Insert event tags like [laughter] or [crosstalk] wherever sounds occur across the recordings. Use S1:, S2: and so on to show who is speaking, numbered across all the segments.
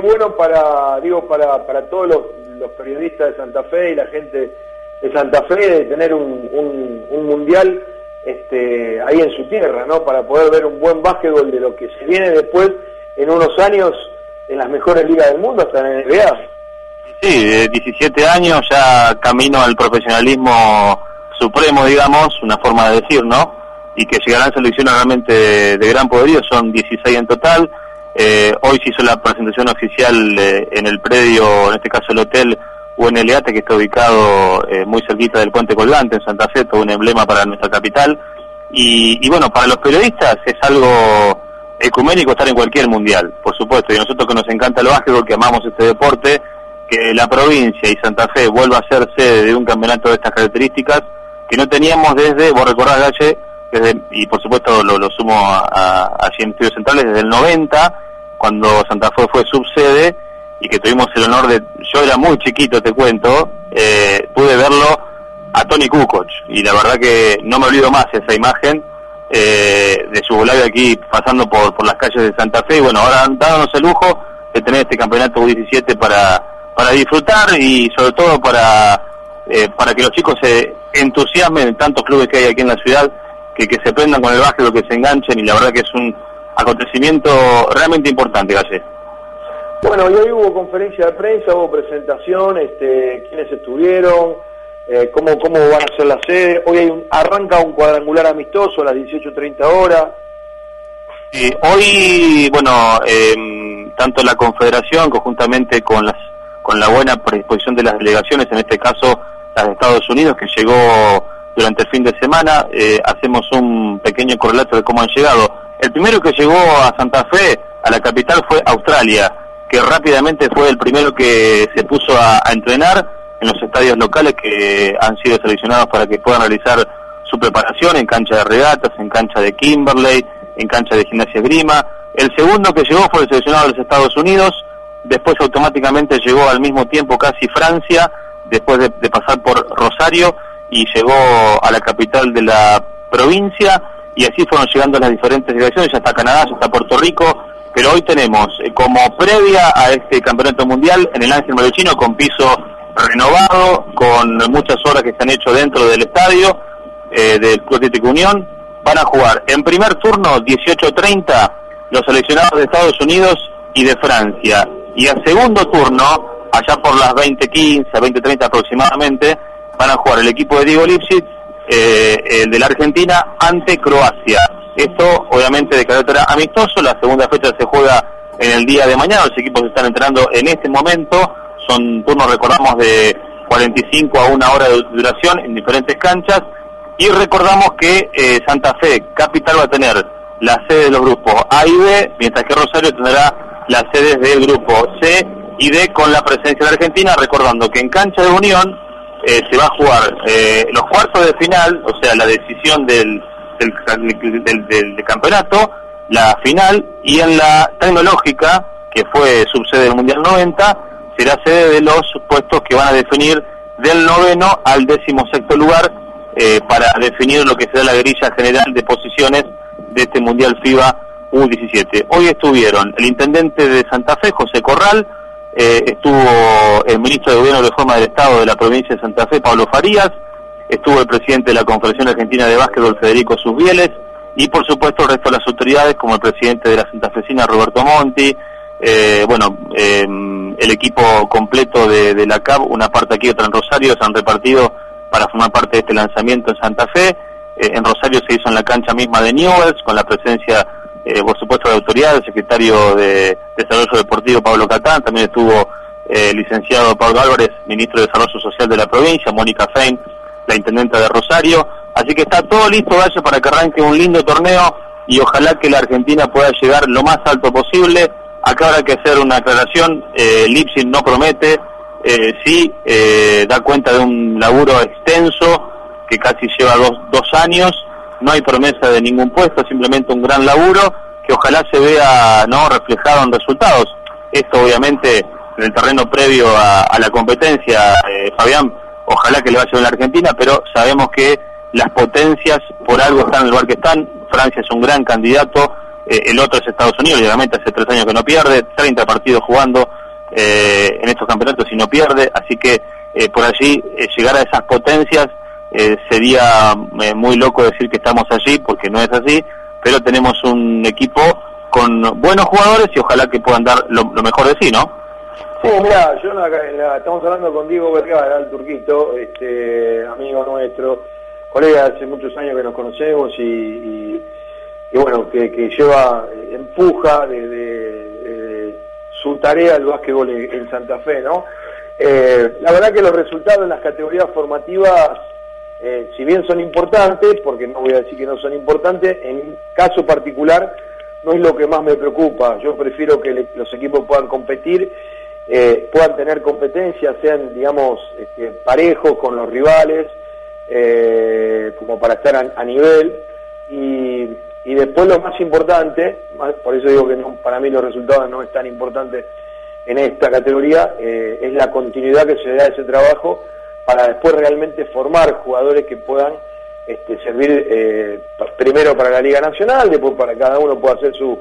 S1: bueno para, digo, para, para todos los, periodistas de Santa Fe y la gente de Santa Fe de tener un, un, mundial este, ahí en su tierra, ¿no? Para poder ver un buen básquetbol de lo que se viene después en unos años en las mejores ligas del mundo, hasta en NBA.
S2: Sí, de 17 años ya camino al profesionalismo supremo, digamos, una forma de decir, ¿no? Y que llegarán selecciones realmente de, de gran poderío, son 16 en total eh, hoy se hizo la presentación oficial eh, en el predio, en este caso el hotel UNLAT, que está ubicado eh, muy cerquita del puente colgante en Santa Fe, todo un emblema para nuestra capital. Y, bueno, para los periodistas es algo ecuménico estar en cualquier mundial, por supuesto. Y nosotros que nos encanta el básquetbol, que amamos este deporte, que la provincia y Santa Fe vuelva a ser sede de un campeonato de estas características, que no teníamos desde, vos recordás, Galle, desde, y por supuesto lo, lo sumo a, a, allí en Estudios Centrales, desde el 90, cuando Santa Fe fue subsede y que tuvimos el honor de, yo era muy chiquito, te cuento, eh, pude verlo a Tony Kukoc. Y la verdad que no me olvido más esa imagen eh, de su volario aquí pasando por, por las calles de Santa Fe. Y bueno, ahora dándonos el lujo de tener este campeonato U17 para, para disfrutar y sobre todo para, eh, para que los chicos se entusiasmen en tantos clubes que hay aquí en la ciudad, que, que se prendan con el básquet, que se enganchen. Y la verdad que es un acontecimiento realmente importante, Galle.
S1: Bueno, y hoy hubo conferencia de prensa, hubo presentación, este, quiénes estuvieron, eh, cómo, cómo van a ser las sedes. Hoy hay un, arranca un cuadrangular amistoso a las 18.30 horas.
S2: hoy, bueno, em, tanto la Confederación, conjuntamente con, las, con la buena predisposición de las delegaciones, en este caso las de Estados Unidos, que llegó durante el fin de semana, eh, hacemos un pequeño correlato de cómo han llegado el primero que llegó a Santa Fe, a la capital, fue Australia, que rápidamente fue el primero que se puso a, entrenar en los estadios locales que han sido seleccionados para que puedan realizar su preparación en cancha de regatas, en cancha de Kimberley, en cancha de gimnasia grima. El segundo que llegó fue el seleccionado de los Estados Unidos, después automáticamente llegó al mismo tiempo casi Francia, después de, de pasar por Rosario y llegó a la capital de la provincia y así fueron llegando las diferentes delegaciones, ya está Canadá, ya está Puerto Rico, pero hoy tenemos eh, como previa a este campeonato mundial en el Ángel Chino con piso renovado, con muchas horas que se han hecho dentro del estadio eh, del Club Atlético Unión, van a jugar en primer turno 18-30 los seleccionados de Estados Unidos y de Francia, y a segundo turno, allá por las 20-15, 20-30 aproximadamente, van a jugar el equipo de Diego Lipschitz eh, el de la Argentina ante Croacia. Esto obviamente de carácter amistoso, la segunda fecha se juega en el día de mañana, los equipos están entrenando en este momento, son turnos recordamos de 45 a una hora de duración en diferentes canchas. Y recordamos que eh, Santa Fe Capital va a tener la sede de los grupos A y B, mientras que Rosario tendrá las sedes del grupo C y D con la presencia de Argentina, recordando que en cancha de Unión eh, se va a jugar eh, los cuartos de final, o sea, la decisión del, del, campeonato, la final, y en la tecnológica, que fue subsede del Mundial 90, será sede de los puestos que van a definir del noveno al décimo sexto lugar eh, para definir lo que será la grilla general de posiciones de este Mundial FIBA U17. Hoy estuvieron el intendente de Santa Fe, José Corral, eh, estuvo el ministro de Gobierno de Reforma del Estado de la provincia de Santa Fe, Pablo Farías, estuvo el presidente de la Confederación Argentina de Básquetbol, Federico Susbieles, y por supuesto el resto de las autoridades, como el presidente de la Santa Fecina, Roberto Monti, eh, bueno, em, el equipo completo de, la CAP, una parte aquí, otra en Rosario, se han repartido para formar parte de este lanzamiento en Santa Fe. Eh, en Rosario se hizo en la cancha misma de Newells, con la presencia eh, por supuesto de autoridad, el secretario de Desarrollo Deportivo Pablo Catán, también estuvo eh, el licenciado Pablo Álvarez, ministro de Desarrollo Social de la provincia, Mónica Fein, la intendenta de Rosario, así que está todo listo, Valle, para que arranque un lindo torneo y ojalá que la Argentina pueda llegar lo más alto posible. Acá habrá que hacer una aclaración, eh, Lipsin no promete, eh, sí eh, da cuenta de un laburo extenso que casi lleva dos, dos años, no hay promesa de ningún puesto, simplemente un gran laburo que ojalá se vea no reflejado en resultados. Esto obviamente en el terreno previo a, la competencia, eh, Fabián, ojalá que le vaya a la Argentina, pero sabemos que las potencias por algo están en el lugar que están. Francia es un gran candidato, eh, el otro es Estados Unidos, obviamente hace tres años que no pierde, 30 partidos jugando eh, en estos campeonatos y no pierde, así que eh, por allí llegar a esas potencias sería muy loco decir que estamos allí, porque no es así, pero tenemos un equipo con buenos jugadores y ojalá que puedan dar lo, mejor de sí, ¿no?
S1: Sí, mira, yo estamos hablando con Diego Vergara, el turquito, este, amigo nuestro, colega hace muchos años que nos conocemos y y bueno, que, lleva, eh, empuja de, su tarea el básquetbol en, Santa Fe, ¿no? Eh, la verdad que los resultados en las categorías formativas, eh, si bien son importantes, porque no voy a decir que no son importantes, en caso particular no es lo que más me preocupa. Yo prefiero que los equipos puedan competir, puedan tener competencia, sean, digamos, este, parejos con los rivales, como para estar a nivel. Y y después lo más importante, por eso digo que para mí los resultados no es tan importante en esta categoría, eh, es la continuidad que se da a ese trabajo para después realmente formar jugadores que puedan este, servir eh, primero para la Liga Nacional, después para cada uno pueda hacer su,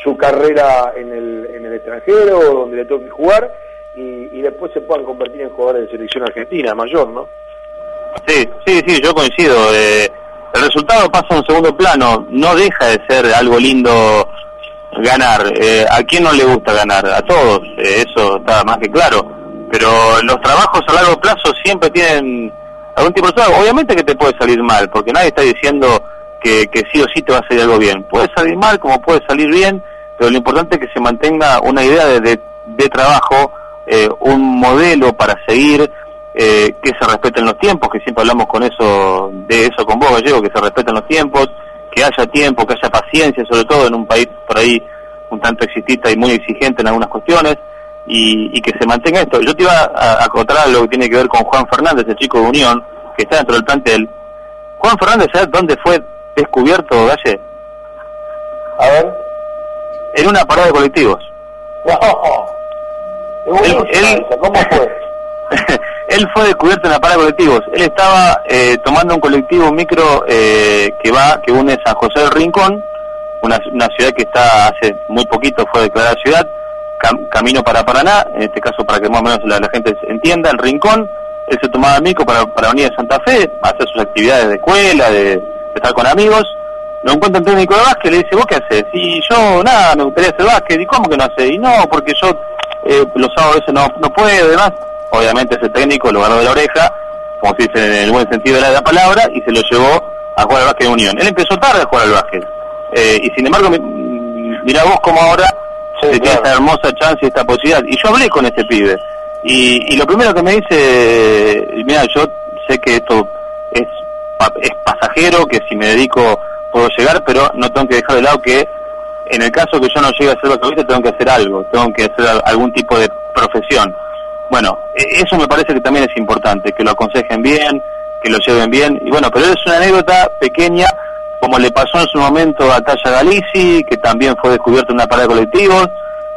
S1: su carrera en el, en el extranjero, donde le toque jugar, y, después se puedan convertir en jugadores de selección argentina mayor, ¿no?
S2: Sí, sí, sí, yo coincido. Eh, el resultado pasa a un segundo plano, no deja de ser algo lindo ganar. Eh, ¿A quién no le gusta ganar? A todos, eh, eso está más que claro. Pero los trabajos a largo plazo siempre tienen algún tipo de resultado. Obviamente que te puede salir mal, porque nadie está diciendo que, que sí o sí te va a salir algo bien. Puede salir mal como puede salir bien, pero lo importante es que se mantenga una idea de, de, trabajo, eh, un modelo para seguir, eh, que se respeten los tiempos, que siempre hablamos con eso, de eso con vos, Gallego, que se respeten los tiempos, que haya tiempo, que haya paciencia, sobre todo en un país por ahí un tanto exitista y muy exigente en algunas cuestiones, y, que se mantenga esto. Yo te iba a acotar lo que tiene que ver con Juan Fernández, el chico de Unión, que está dentro del plantel. Juan Fernández, ¿sabes dónde fue descubierto, Galle?
S1: A ver.
S2: En una parada de colectivos. [laughs]
S1: ¿Cómo fue? [laughs]
S2: él fue descubierto en la parada de colectivos. Él estaba eh, tomando un colectivo micro eh, que va, que une San José del Rincón, una, ciudad que está hace muy poquito fue declarada ciudad, camino para Paraná, en este caso para que más o menos la, gente entienda, el Rincón. Él se tomaba el micro para, para venir a Santa Fe, hacer sus actividades de escuela, de, estar con amigos. Lo encuentra un técnico de básquet, le dice, ¿vos qué haces? Y yo, nada, me gustaría hacer básquet. ¿Y cómo que no hace? Y no, porque yo eh, los sábados a veces no, no puedo, además obviamente ese técnico lo agarró de la oreja, como se dice en el buen sentido de la, palabra, y se lo llevó a jugar al básquet de Unión. Él empezó tarde a jugar al básquet, eh, y sin embargo, mira vos como ahora tiene esta hermosa chance y esta posibilidad. Y yo hablé con ese pibe, y, lo primero que me dice, mira, yo sé que esto es, es pasajero, que si me dedico puedo llegar, pero no tengo que dejar de lado que en el caso que yo no llegue a ser básquet tengo que hacer algo, tengo que hacer algún tipo de profesión. Bueno, e, eso me parece que también es importante, que lo aconsejen bien, que lo lleven bien. Y bueno, pero es una anécdota pequeña, como le pasó en su momento a Talla Galici, que también fue descubierto en una parada de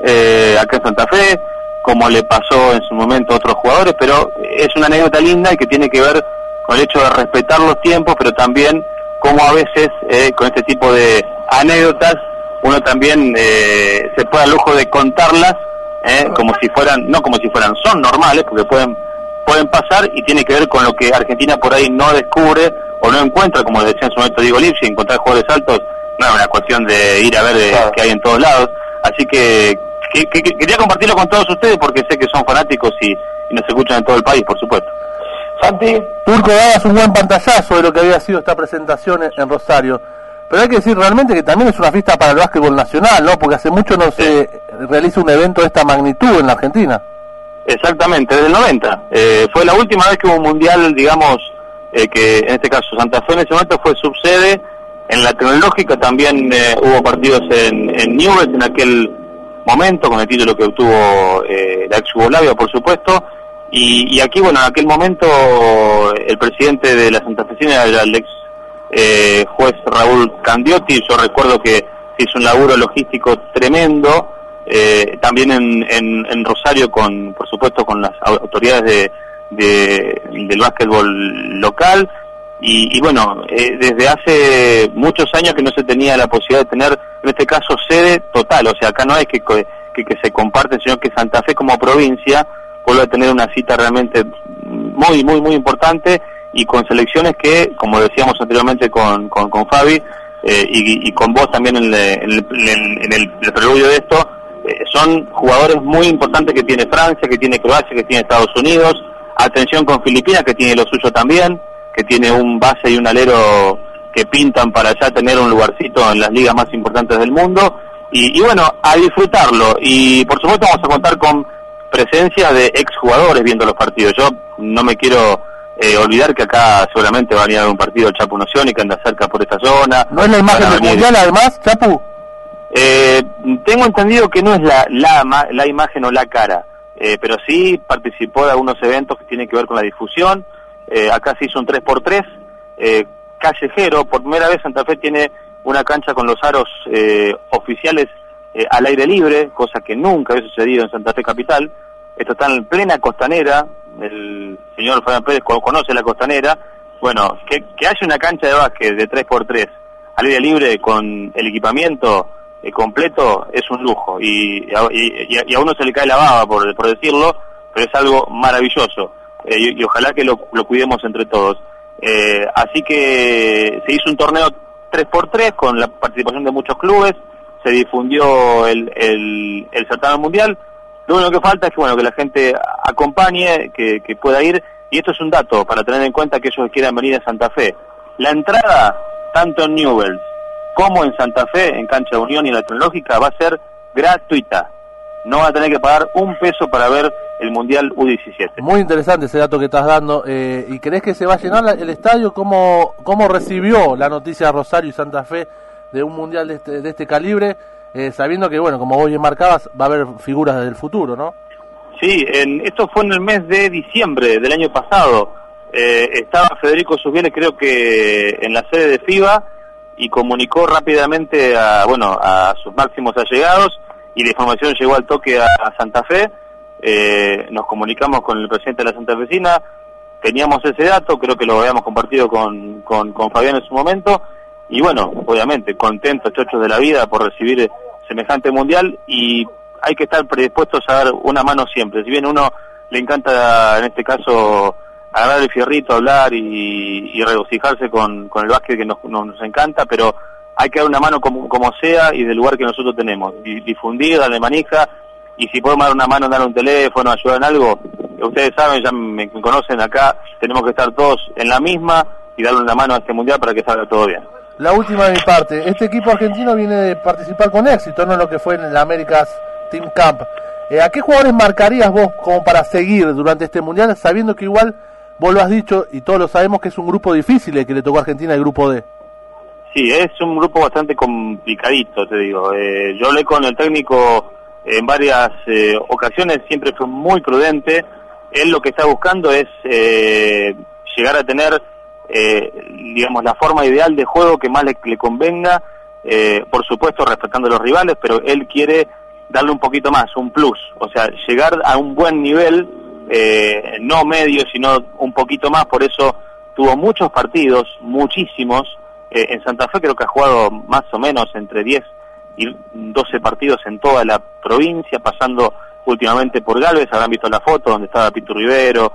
S2: eh, acá en Santa Fe, como le pasó en su momento a otros jugadores, pero es una anécdota linda y que tiene que ver con el hecho de respetar los tiempos, pero también como a veces eh, con este tipo de anécdotas uno también eh, se puede al lujo de contarlas ¿eh? como si fueran, no como si fueran, son normales porque pueden pueden pasar y tiene que ver con lo que Argentina por ahí no descubre o no encuentra, como decía en su momento Diego Lipsi, encontrar jugadores altos no es una cuestión de ir a ver de, que hay en todos lados. Así que, quería compartirlo con todos ustedes porque sé que son fanáticos y, y nos escuchan en todo el país, por supuesto.
S3: Santi. Turco, dabas un buen pantallazo de lo que había sido esta presentación en Rosario. Pero hay que decir realmente que también es una fiesta para el básquetbol nacional, ¿no? Porque hace mucho no se realiza un evento de esta magnitud en la Argentina.
S2: Exactamente, desde el 90. Eh, fue la última vez que hubo un mundial, digamos, eh, que en este caso Santa Fe en ese momento fue subsede. En la tecnológica también eh, hubo partidos en, en Newell's en aquel momento, con el título que obtuvo la ex Yugoslavia, por supuesto. Y, aquí, bueno, en aquel momento el presidente de la Santa Fe era el ex eh, juez Raúl Candiotti, yo recuerdo que hizo un laburo logístico tremendo, eh, también en, en, Rosario con, por supuesto, con las autoridades de, del básquetbol local, y, bueno, eh, desde hace muchos años que no se tenía la posibilidad de tener, en este caso, sede total, o sea, acá no es que, que, que se comparte, sino que Santa Fe como provincia vuelve a tener una cita realmente muy, muy, muy importante y con selecciones que, como decíamos anteriormente con, con, con Fabi, eh, y, con vos también en, el, en el, preludio de esto, eh, son jugadores muy importantes que tiene Francia, que tiene Croacia, que tiene Estados Unidos, atención con Filipinas, que tiene lo suyo también, que tiene un base y un alero que pintan para ya tener un lugarcito en las ligas más importantes del mundo, y, y bueno, a disfrutarlo, y por supuesto vamos a contar con presencia de exjugadores viendo los partidos. Yo no me quiero eh, olvidar que acá seguramente va a venir un partido el Chapu y que anda cerca por esta zona.
S3: ¿No es la imagen del Mundial además, Chapu?
S2: Eh, tengo entendido que no es la, la, la imagen o la cara, eh, pero sí participó de algunos eventos que tienen que ver con la difusión. Eh, acá se hizo un 3x3 eh, callejero. Por primera vez Santa Fe tiene una cancha con los aros oficiales al aire libre, cosa que nunca había sucedido en Santa Fe Capital. Esto está en plena costanera, el señor Fabián Pérez conoce la costanera, bueno, que, que haya una cancha de básquet de 3x3 al aire libre con el equipamiento eh, completo es un lujo y, y, a uno se le cae la baba por, por decirlo, pero es algo maravilloso eh, y, ojalá que lo, cuidemos entre todos. Eh, así que se hizo un torneo 3x3 con la participación de muchos clubes, se difundió el, el, certamen mundial, lo único que falta es que bueno que la gente acompañe, que, pueda ir, y esto es un dato para tener en cuenta que ellos quieran venir a Santa Fe. La entrada, tanto en Newells como en Santa Fe, en Cancha Unión y en la Tecnológica, va a ser gratuita. No va a tener que pagar un peso para ver el Mundial U17.
S3: Muy interesante ese dato que estás dando. Eh, ¿Y crees que se va a llenar el estadio? ¿Cómo, ¿Cómo recibió la noticia Rosario y Santa Fe de un Mundial de este, de este calibre? Eh, sabiendo que, bueno, como vos bien marcabas, va a haber figuras del futuro, ¿no?
S2: Sí, en, esto fue en el mes de diciembre del año pasado. Eh, estaba Federico Susbienes, creo que en la sede de FIBA, y comunicó rápidamente a, bueno, a sus máximos allegados, y la información llegó al toque a, Santa Fe. Eh, nos comunicamos con el presidente de la Santa Fecina, teníamos ese dato, creo que lo habíamos compartido con, con, con Fabián en su momento, y bueno, obviamente, contentos, chochos de la vida por recibir semejante mundial y hay que estar predispuestos a dar una mano siempre. Si bien uno le encanta, en este caso, agarrar el fierrito, hablar y, regocijarse con, con, el básquet que nos, nos, encanta, pero hay que dar una mano como, como sea y del lugar que nosotros tenemos. Difundir, darle manija y si podemos dar una mano, dar un teléfono, ayudar en algo, ustedes saben, ya me, conocen acá, tenemos que estar todos en la misma y darle una mano a este mundial para que salga todo bien.
S3: La última de mi parte. Este equipo argentino viene de participar con éxito, no lo que fue en el Américas Team Camp. Eh, ¿A qué jugadores marcarías vos como para seguir durante este mundial, sabiendo que igual vos lo has dicho y todos lo sabemos que es un grupo difícil el que le tocó a Argentina el grupo D?
S2: Sí, es un grupo bastante complicadito, te digo. Eh, yo hablé con el técnico en varias eh, ocasiones, siempre fue muy prudente. Él lo que está buscando es llegar a tener eh, digamos, la forma ideal de juego que más le, convenga, eh, por supuesto respetando a los rivales, pero él quiere darle un poquito más, un plus, o sea, llegar a un buen nivel, eh, no medio, sino un poquito más, por eso tuvo muchos partidos, muchísimos, eh, en Santa Fe creo que ha jugado más o menos entre 10 y 12 partidos en toda la provincia, pasando últimamente por Galvez, habrán visto la foto donde estaba Pito Rivero,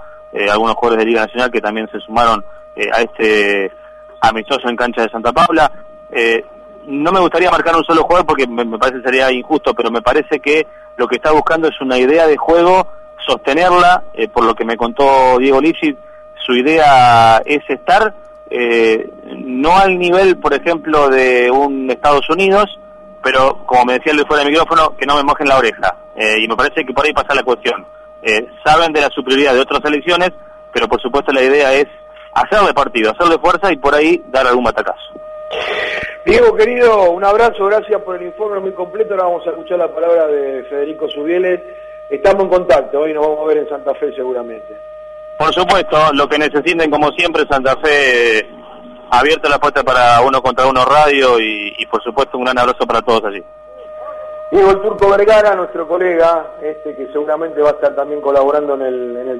S2: algunos jugadores de Liga Nacional que también se sumaron eh, a este amistoso en cancha de Santa Paula. Eh, no me gustaría marcar un solo jugador porque me, parece sería injusto, pero me parece que lo que está buscando es una idea de juego, sostenerla, eh, por lo que me contó Diego Lipschitz, su idea es estar no al nivel, por ejemplo, de un Estados Unidos, pero como me decía de fuera del micrófono, que no me mojen la oreja. y me parece que por ahí pasa la cuestión. saben de la superioridad de otras elecciones, pero por supuesto la idea es hacerle partido, hacerle fuerza y por ahí dar algún batacazo.
S1: Diego, querido, un abrazo, gracias por el informe muy completo. Ahora vamos a escuchar la palabra de Federico Subieles. Estamos en contacto, hoy nos vamos a ver en Santa Fe seguramente.
S2: Por supuesto, lo que necesiten, como siempre, Santa Fe abierta la puerta para uno contra uno radio y, por supuesto un gran abrazo para todos allí.
S1: Diego el Turco Vergara, nuestro colega, este que seguramente va a estar también colaborando en el, en el